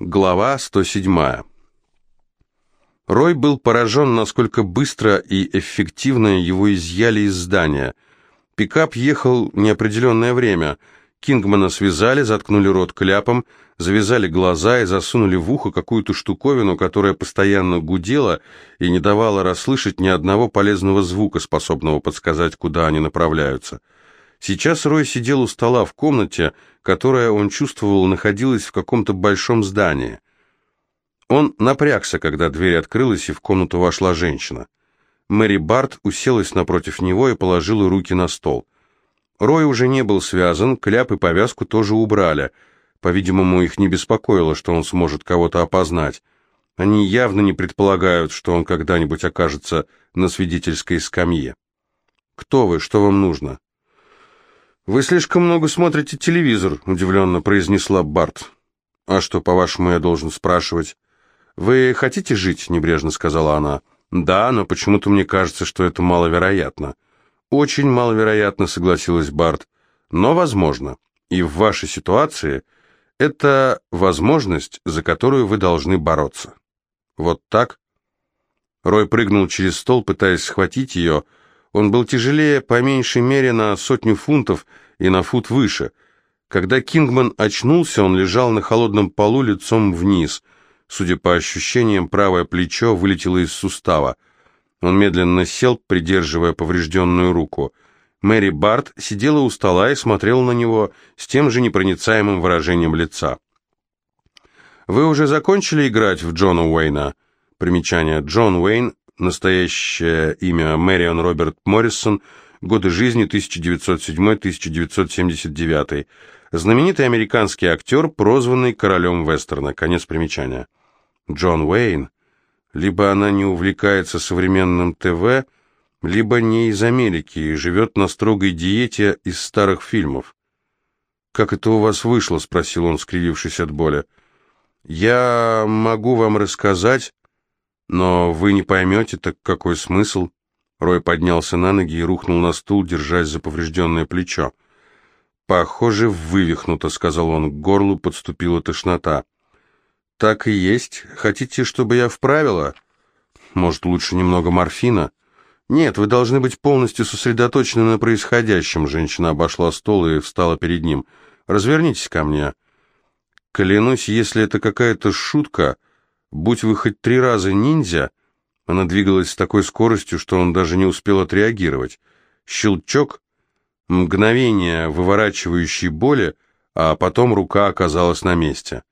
Глава 107. Рой был поражен, насколько быстро и эффективно его изъяли из здания. Пикап ехал неопределенное время. Кингмана связали, заткнули рот кляпом, завязали глаза и засунули в ухо какую-то штуковину, которая постоянно гудела и не давала расслышать ни одного полезного звука, способного подсказать, куда они направляются. Сейчас Рой сидел у стола в комнате, которая, он чувствовал, находилась в каком-то большом здании. Он напрягся, когда дверь открылась, и в комнату вошла женщина. Мэри Барт уселась напротив него и положила руки на стол. Рой уже не был связан, кляп и повязку тоже убрали. По-видимому, их не беспокоило, что он сможет кого-то опознать. Они явно не предполагают, что он когда-нибудь окажется на свидетельской скамье. «Кто вы? Что вам нужно?» «Вы слишком много смотрите телевизор», — удивленно произнесла Барт. «А что, по-вашему, я должен спрашивать?» «Вы хотите жить?» — небрежно сказала она. «Да, но почему-то мне кажется, что это маловероятно». «Очень маловероятно», — согласилась Барт. «Но возможно. И в вашей ситуации это возможность, за которую вы должны бороться». «Вот так?» Рой прыгнул через стол, пытаясь схватить ее, — он был тяжелее по меньшей мере на сотню фунтов и на фут выше. Когда Кингман очнулся, он лежал на холодном полу лицом вниз. Судя по ощущениям, правое плечо вылетело из сустава. Он медленно сел, придерживая поврежденную руку. Мэри Барт сидела у стола и смотрела на него с тем же непроницаемым выражением лица. «Вы уже закончили играть в Джона Уэйна?» Примечание. Джон Уэйн Настоящее имя Мэрион Роберт Моррисон, годы жизни 1907-1979. Знаменитый американский актер, прозванный королем вестерна. Конец примечания. Джон Уэйн. Либо она не увлекается современным ТВ, либо не из Америки и живет на строгой диете из старых фильмов. «Как это у вас вышло?» — спросил он, скривившись от боли. «Я могу вам рассказать, но вы не поймете, так какой смысл? Рой поднялся на ноги и рухнул на стул, держась за поврежденное плечо. «Похоже, вывихнуто», — сказал он, к горлу подступила тошнота. «Так и есть. Хотите, чтобы я вправила? Может, лучше немного морфина?» «Нет, вы должны быть полностью сосредоточены на происходящем», — женщина обошла стол и встала перед ним. «Развернитесь ко мне». «Клянусь, если это какая-то шутка...» Будь вы хоть три раза ниндзя, она двигалась с такой скоростью, что он даже не успел отреагировать. Щелчок, мгновение выворачивающей боли, а потом рука оказалась на месте.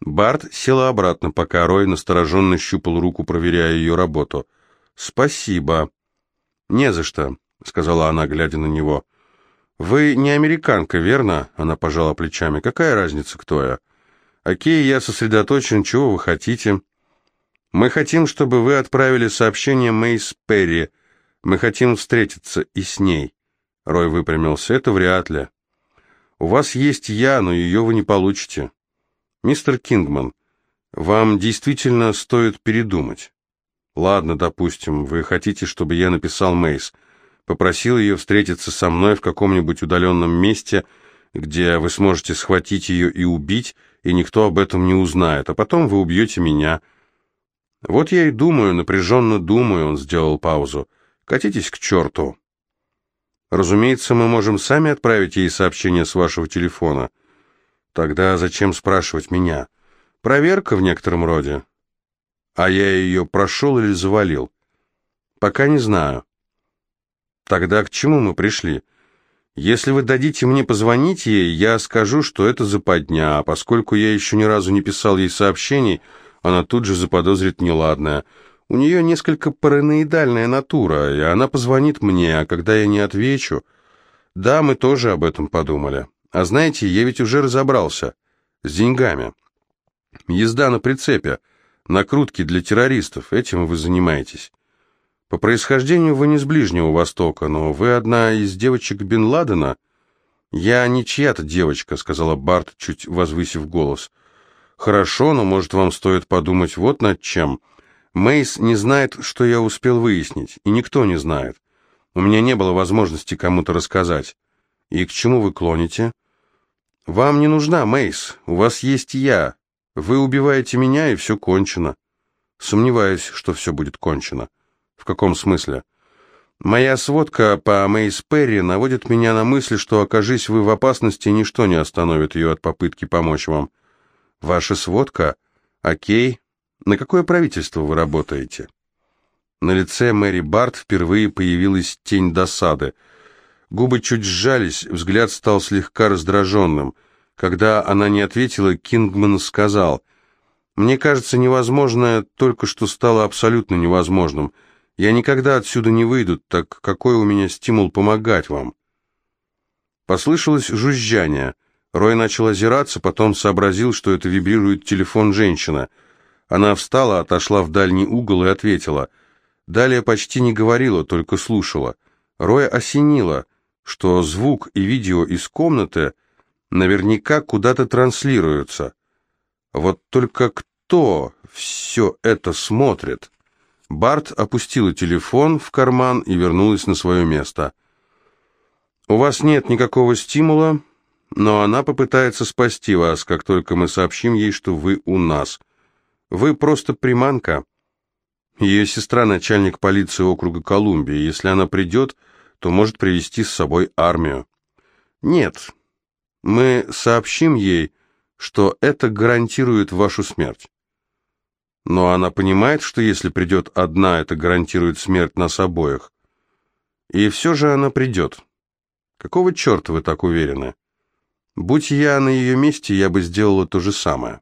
Барт села обратно, пока Рой настороженно щупал руку, проверяя ее работу. «Спасибо». «Не за что», — сказала она, глядя на него. «Вы не американка, верно?» — она пожала плечами. «Какая разница, кто я?» «Окей, я сосредоточен, чего вы хотите?» «Мы хотим, чтобы вы отправили сообщение Мэйс Перри. Мы хотим встретиться и с ней». Рой выпрямился. «Это вряд ли. У вас есть я, но ее вы не получите. Мистер Кингман, вам действительно стоит передумать. Ладно, допустим, вы хотите, чтобы я написал Мэйс. Попросил ее встретиться со мной в каком-нибудь удаленном месте, где вы сможете схватить ее и убить, и никто об этом не узнает, а потом вы убьете меня. Вот я и думаю, напряженно думаю, он сделал паузу. Катитесь к черту. Разумеется, мы можем сами отправить ей сообщение с вашего телефона. Тогда зачем спрашивать меня? Проверка в некотором роде. А я ее прошел или завалил? Пока не знаю. Тогда к чему мы пришли? Если вы дадите мне позвонить ей, я скажу, что это западня, а поскольку я еще ни разу не писал ей сообщений, она тут же заподозрит неладное. У нее несколько параноидальная натура, и она позвонит мне, а когда я не отвечу... Да, мы тоже об этом подумали. А знаете, я ведь уже разобрался. С деньгами. Езда на прицепе, накрутки для террористов, этим вы занимаетесь. По происхождению вы не с Ближнего Востока, но вы одна из девочек Бен Ладена. Я не чья-то девочка, сказала Барт, чуть возвысив голос. Хорошо, но может вам стоит подумать вот над чем. Мейс не знает, что я успел выяснить, и никто не знает. У меня не было возможности кому-то рассказать. И к чему вы клоните? Вам не нужна Мейс, у вас есть я. Вы убиваете меня, и все кончено. Сомневаюсь, что все будет кончено. В каком смысле? Моя сводка по Мэйс Перри наводит меня на мысль, что, окажись вы в опасности, ничто не остановит ее от попытки помочь вам. Ваша сводка? Окей. На какое правительство вы работаете? На лице Мэри Барт впервые появилась тень досады. Губы чуть сжались, взгляд стал слегка раздраженным. Когда она не ответила, Кингман сказал, «Мне кажется, невозможное только что стало абсолютно невозможным. Я никогда отсюда не выйду, так какой у меня стимул помогать вам?» Послышалось жужжание. Рой начал озираться, потом сообразил, что это вибрирует телефон женщины. Она встала, отошла в дальний угол и ответила. Далее почти не говорила, только слушала. Роя осенила, что звук и видео из комнаты наверняка куда-то транслируются. Вот только кто все это смотрит? Барт опустила телефон в карман и вернулась на свое место. «У вас нет никакого стимула, но она попытается спасти вас, как только мы сообщим ей, что вы у нас. Вы просто приманка. Ее сестра начальник полиции округа Колумбия. Если она придет, то может привести с собой армию. Нет, мы сообщим ей, что это гарантирует вашу смерть. Но она понимает, что если придет одна, это гарантирует смерть нас обоих. И все же она придет. Какого черта вы так уверены? Будь я на ее месте, я бы сделала то же самое.